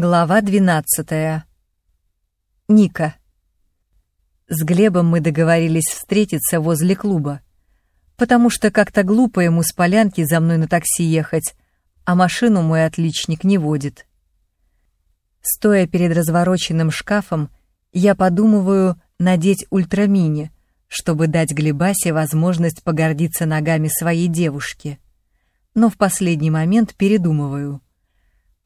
Глава 12. Ника. С Глебом мы договорились встретиться возле клуба, потому что как-то глупо ему с полянки за мной на такси ехать, а машину мой отличник не водит. Стоя перед развороченным шкафом, я подумываю надеть ультрамини, чтобы дать Глебасе возможность погордиться ногами своей девушки. Но в последний момент передумываю —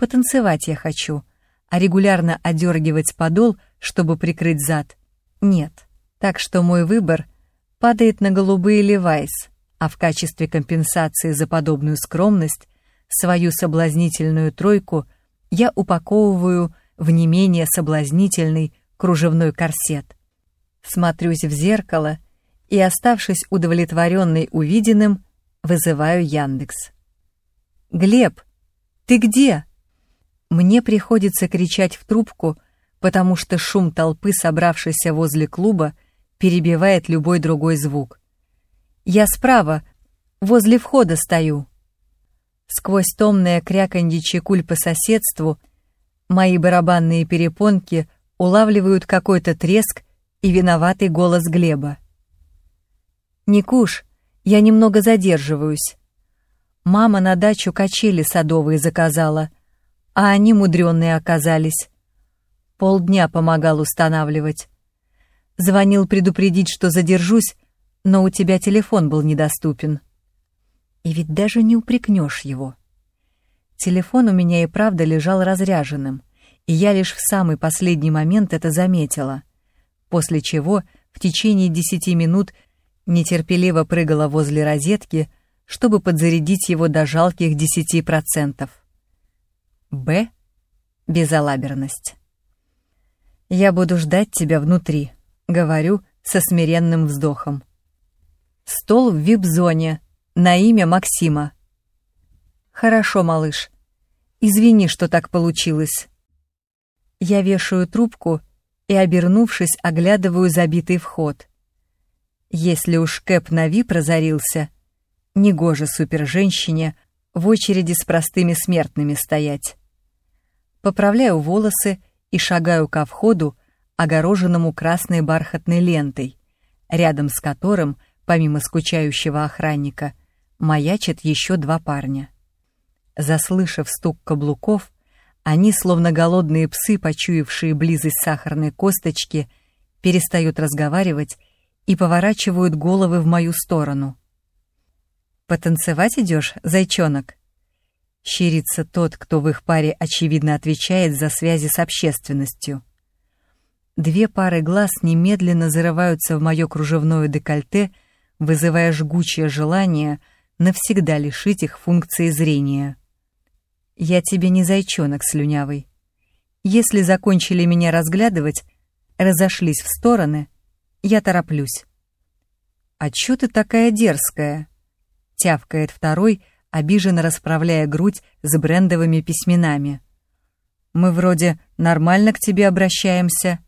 Потанцевать я хочу, а регулярно одергивать подол, чтобы прикрыть зад, нет. Так что мой выбор падает на голубые левайс, а в качестве компенсации за подобную скромность свою соблазнительную тройку я упаковываю в не менее соблазнительный кружевной корсет. Смотрюсь в зеркало и, оставшись удовлетворенной увиденным, вызываю Яндекс. «Глеб, ты где?» Мне приходится кричать в трубку, потому что шум толпы, собравшейся возле клуба, перебивает любой другой звук. Я справа, возле входа стою. Сквозь томное кряканье чекуль по соседству мои барабанные перепонки улавливают какой-то треск и виноватый голос Глеба. «Никуш, я немного задерживаюсь. Мама на дачу качели садовые заказала — а они мудрёные оказались. Полдня помогал устанавливать. Звонил предупредить, что задержусь, но у тебя телефон был недоступен. И ведь даже не упрекнешь его. Телефон у меня и правда лежал разряженным, и я лишь в самый последний момент это заметила, после чего в течение десяти минут нетерпеливо прыгала возле розетки, чтобы подзарядить его до жалких десяти процентов. Б. Безалаберность. «Я буду ждать тебя внутри», — говорю со смиренным вздохом. «Стол в вип-зоне, на имя Максима». «Хорошо, малыш. Извини, что так получилось». Я вешаю трубку и, обернувшись, оглядываю забитый вход. Если уж Кэп на вип разорился, негоже суперженщине в очереди с простыми смертными стоять поправляю волосы и шагаю ко входу, огороженному красной бархатной лентой, рядом с которым, помимо скучающего охранника, маячат еще два парня. Заслышав стук каблуков, они, словно голодные псы, почуявшие близость сахарной косточки, перестают разговаривать и поворачивают головы в мою сторону. «Потанцевать идешь, зайчонок?» Щирится тот, кто в их паре очевидно отвечает за связи с общественностью. Две пары глаз немедленно зарываются в мое кружевное декольте, вызывая жгучее желание навсегда лишить их функции зрения. «Я тебе не зайчонок слюнявый. Если закончили меня разглядывать, разошлись в стороны, я тороплюсь». «А чё ты такая дерзкая?» — тявкает второй, обиженно расправляя грудь с брендовыми письменами. «Мы вроде нормально к тебе обращаемся».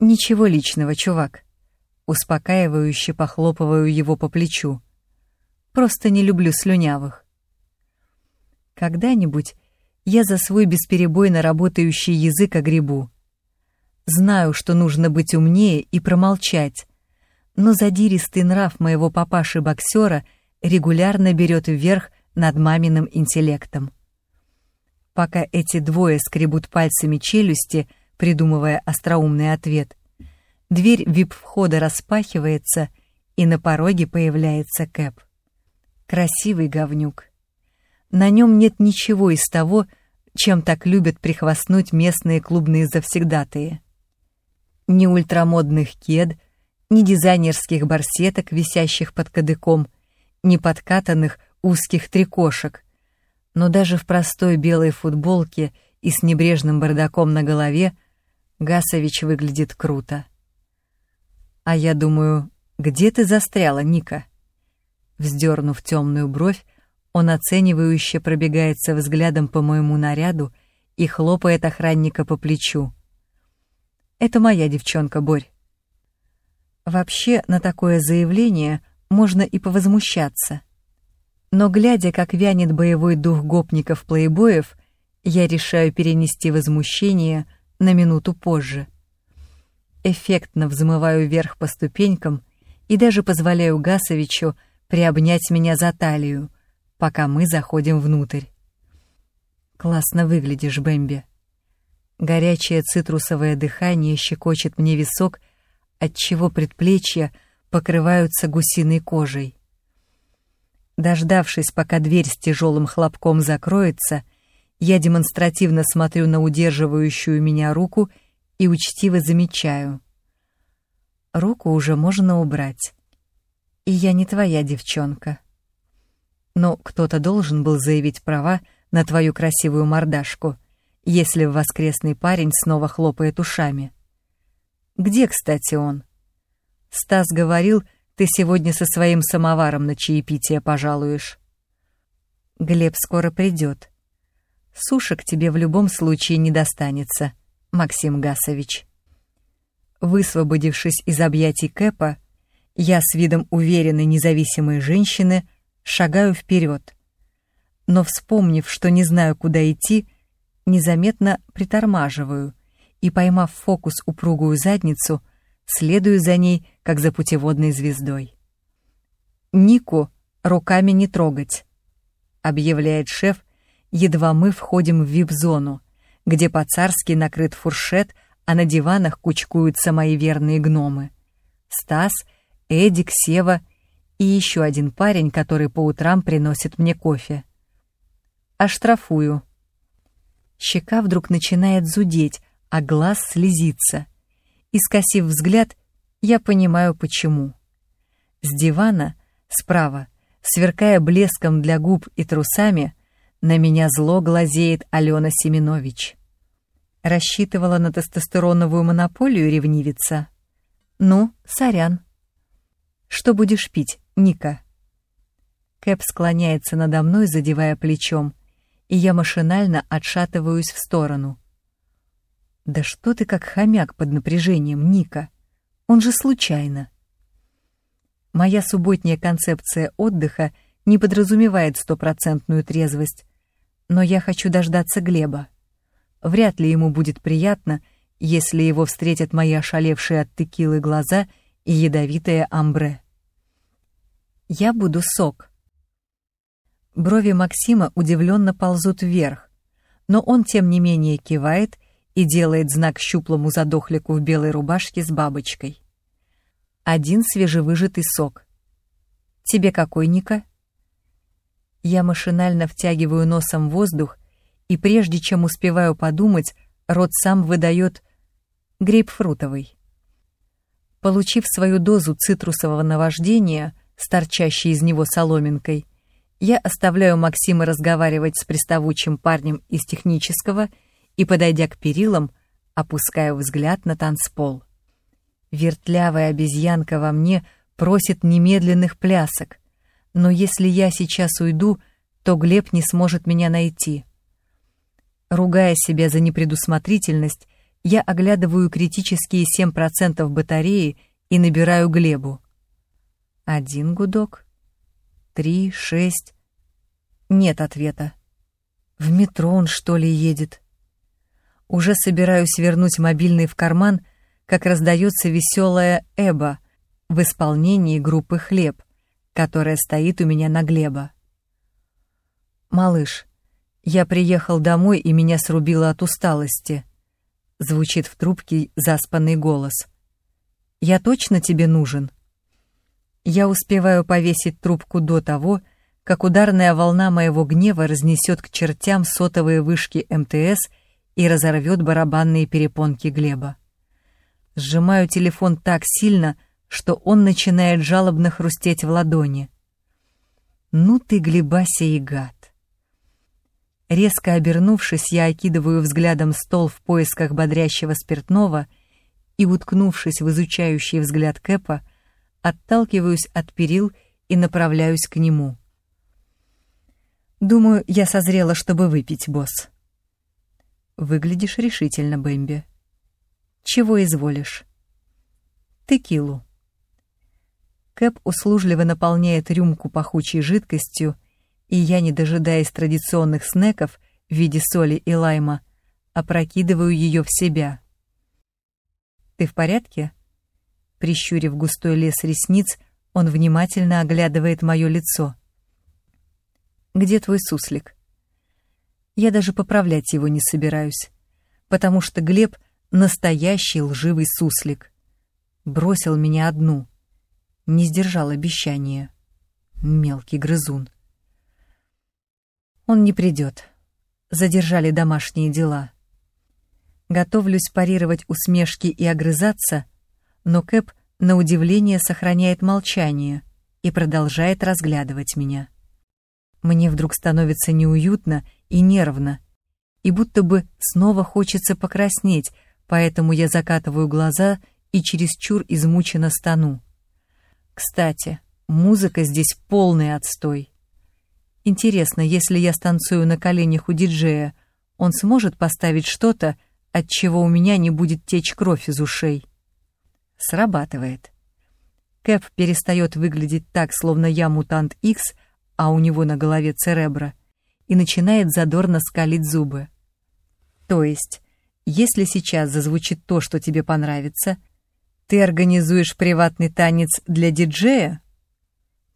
«Ничего личного, чувак». Успокаивающе похлопываю его по плечу. «Просто не люблю слюнявых». Когда-нибудь я за свой бесперебойно работающий язык огребу. Знаю, что нужно быть умнее и промолчать, но задиристый нрав моего папаши-боксера — регулярно берет вверх над маминым интеллектом. Пока эти двое скребут пальцами челюсти, придумывая остроумный ответ, дверь вип-входа распахивается, и на пороге появляется Кэп. Красивый говнюк. На нем нет ничего из того, чем так любят прихвастнуть местные клубные завсегдатые. Ни ультрамодных кед, ни дизайнерских барсеток, висящих под кадыком, неподкатанных узких трикошек, но даже в простой белой футболке и с небрежным бардаком на голове Гасович выглядит круто. А я думаю, где ты застряла, Ника? Вздернув темную бровь, он оценивающе пробегается взглядом по моему наряду и хлопает охранника по плечу. «Это моя девчонка, Борь». Вообще, на такое заявление можно и повозмущаться. Но глядя, как вянет боевой дух гопников-плейбоев, Я решаю перенести возмущение на минуту позже. Эффектно взмываю вверх по ступенькам и даже позволяю Гасовичу приобнять меня за талию, пока мы заходим внутрь. Классно выглядишь, Бэмби. Горячее цитрусовое дыхание щекочет мне висок, отчего предплечья покрываются гусиной кожей. Дождавшись, пока дверь с тяжелым хлопком закроется, я демонстративно смотрю на удерживающую меня руку и учтиво замечаю. Руку уже можно убрать. И я не твоя девчонка. Но кто-то должен был заявить права на твою красивую мордашку, если воскресный парень снова хлопает ушами. Где, кстати, он? Стас говорил, ты сегодня со своим самоваром на чаепитие пожалуешь. Глеб скоро придет. Сушек тебе в любом случае не достанется, Максим Гасович. Высвободившись из объятий Кэпа, я с видом уверенной независимой женщины шагаю вперед. Но, вспомнив, что не знаю, куда идти, незаметно притормаживаю и, поймав фокус упругую задницу, следую за ней, как за путеводной звездой. «Нику руками не трогать», — объявляет шеф, едва мы входим в вип-зону, где по-царски накрыт фуршет, а на диванах кучкуются мои верные гномы. Стас, Эдик, Сева и еще один парень, который по утрам приносит мне кофе. Оштрафую. Щека вдруг начинает зудеть, а глаз слезится. И, скосив взгляд, я понимаю, почему. С дивана, справа, сверкая блеском для губ и трусами, на меня зло глазеет Алена Семенович. Рассчитывала на тестостероновую монополию ревнивица? Ну, сорян. Что будешь пить, Ника? Кэп склоняется надо мной, задевая плечом, и я машинально отшатываюсь в сторону. Да что ты как хомяк под напряжением, Ника? Он же случайно. Моя субботняя концепция отдыха не подразумевает стопроцентную трезвость, но я хочу дождаться Глеба. Вряд ли ему будет приятно, если его встретят мои ошалевшие от текилы глаза и ядовитое амбре. Я буду сок. Брови Максима удивленно ползут вверх, но он, тем не менее, кивает и делает знак щуплому задохлику в белой рубашке с бабочкой. Один свежевыжатый сок. Тебе какой, Ника? Я машинально втягиваю носом воздух, и прежде чем успеваю подумать, рот сам выдает грейпфрутовый. Получив свою дозу цитрусового наваждения, с торчащей из него соломинкой, я оставляю Максима разговаривать с приставучим парнем из технического и, подойдя к перилам, опускаю взгляд на танцпол. Вертлявая обезьянка во мне просит немедленных плясок, но если я сейчас уйду, то Глеб не сможет меня найти. Ругая себя за непредусмотрительность, я оглядываю критические 7% батареи и набираю Глебу. Один гудок, три, шесть. Нет ответа. В метро он, что ли, едет? Уже собираюсь вернуть мобильный в карман, как раздается веселая «Эба» в исполнении группы «Хлеб», которая стоит у меня на Глеба. «Малыш, я приехал домой, и меня срубило от усталости», — звучит в трубке заспанный голос. «Я точно тебе нужен?» Я успеваю повесить трубку до того, как ударная волна моего гнева разнесет к чертям сотовые вышки МТС и разорвет барабанные перепонки Глеба. Сжимаю телефон так сильно, что он начинает жалобно хрустеть в ладони. «Ну ты, Глебася и гад!» Резко обернувшись, я окидываю взглядом стол в поисках бодрящего спиртного и, уткнувшись в изучающий взгляд Кэпа, отталкиваюсь от перил и направляюсь к нему. «Думаю, я созрела, чтобы выпить, босс». «Выглядишь решительно, Бэмби». «Чего изволишь?» «Текилу». Кэп услужливо наполняет рюмку пахучей жидкостью, и я, не дожидаясь традиционных снеков, в виде соли и лайма, опрокидываю ее в себя. «Ты в порядке?» Прищурив густой лес ресниц, он внимательно оглядывает мое лицо. «Где твой суслик?» Я даже поправлять его не собираюсь, потому что Глеб — настоящий лживый суслик. Бросил меня одну, не сдержал обещания. Мелкий грызун. Он не придет. Задержали домашние дела. Готовлюсь парировать усмешки и огрызаться, но Кэп на удивление сохраняет молчание и продолжает разглядывать меня. Мне вдруг становится неуютно и нервно, и будто бы снова хочется покраснеть, поэтому я закатываю глаза и чересчур измученно стану. Кстати, музыка здесь полный отстой. Интересно, если я станцую на коленях у диджея, он сможет поставить что-то, от чего у меня не будет течь кровь из ушей. Срабатывает. Кэп перестает выглядеть так, словно я мутант X, а у него на голове церебра, и начинает задорно скалить зубы. То есть, если сейчас зазвучит то, что тебе понравится, ты организуешь приватный танец для диджея?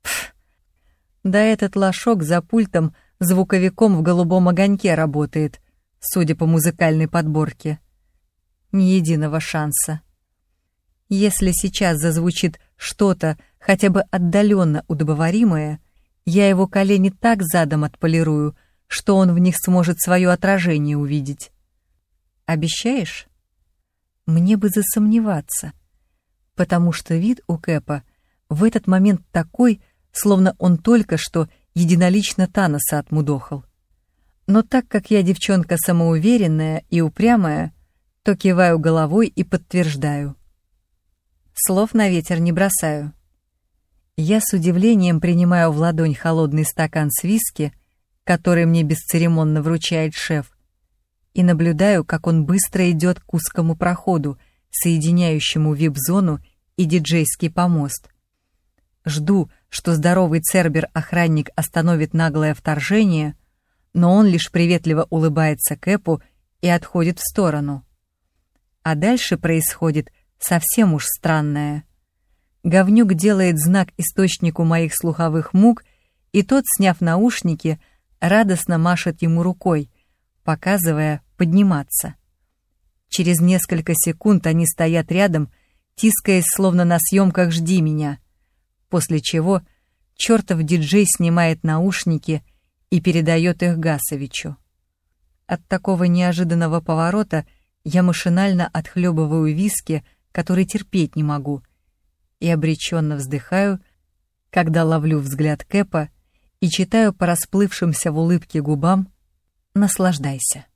Пф, да этот лошок за пультом звуковиком в голубом огоньке работает — судя по музыкальной подборке. Ни единого шанса. Если сейчас зазвучит что-то, хотя бы отдаленно удобоваримое, я его колени так задом отполирую, что он в них сможет свое отражение увидеть. Обещаешь? Мне бы засомневаться, потому что вид у Кэпа в этот момент такой, словно он только что единолично Таноса отмудохал. Но так как я девчонка самоуверенная и упрямая, то киваю головой и подтверждаю. Слов на ветер не бросаю. Я с удивлением принимаю в ладонь холодный стакан с виски, который мне бесцеремонно вручает шеф, и наблюдаю, как он быстро идет к узкому проходу, соединяющему вип-зону и диджейский помост. Жду, что здоровый цербер-охранник остановит наглое вторжение, но он лишь приветливо улыбается Кэпу и отходит в сторону. А дальше происходит совсем уж странное. Говнюк делает знак источнику моих слуховых мук, и тот, сняв наушники, радостно машет ему рукой, показывая подниматься. Через несколько секунд они стоят рядом, тискаясь словно на съемках «Жди меня», после чего чертов диджей снимает наушники и передает их Гасовичу. От такого неожиданного поворота я машинально отхлебываю виски, который терпеть не могу, и обреченно вздыхаю, когда ловлю взгляд Кэпа и читаю по расплывшимся в улыбке губам «Наслаждайся».